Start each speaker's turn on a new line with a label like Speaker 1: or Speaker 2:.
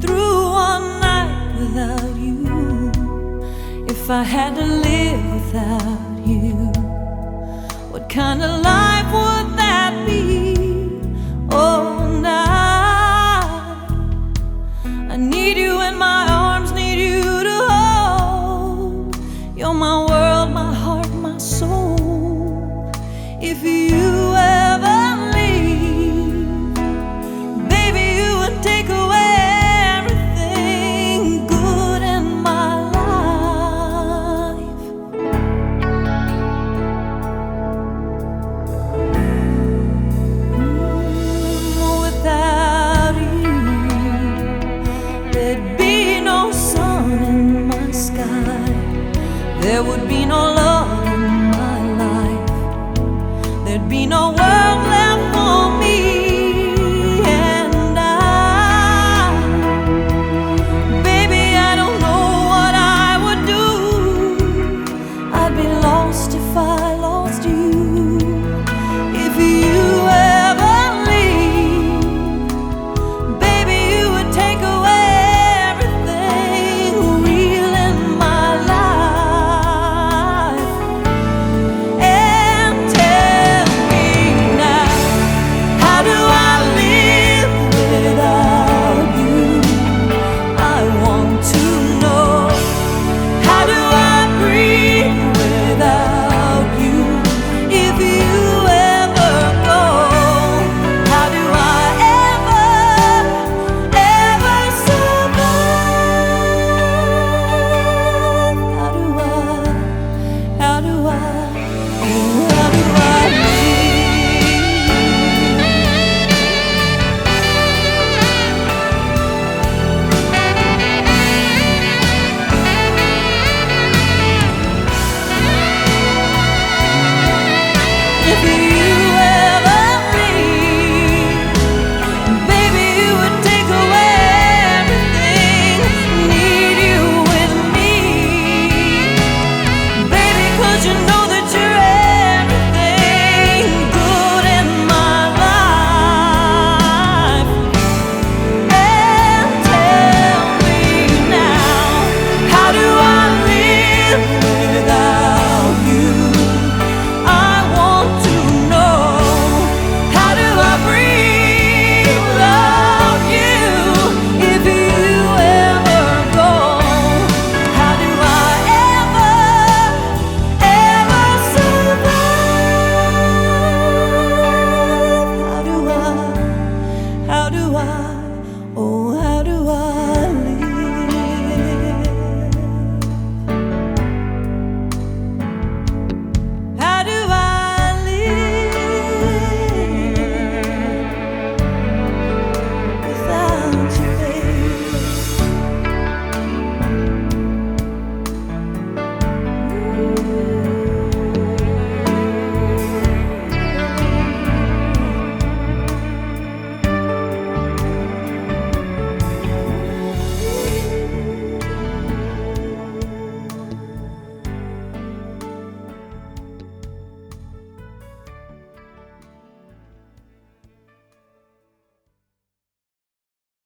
Speaker 1: through one night without you. If I had to live without you, what kind of life would that be? Oh, night. I need you in my arms, need you to hold. You're my world, there would be no love in my life, there'd be no world.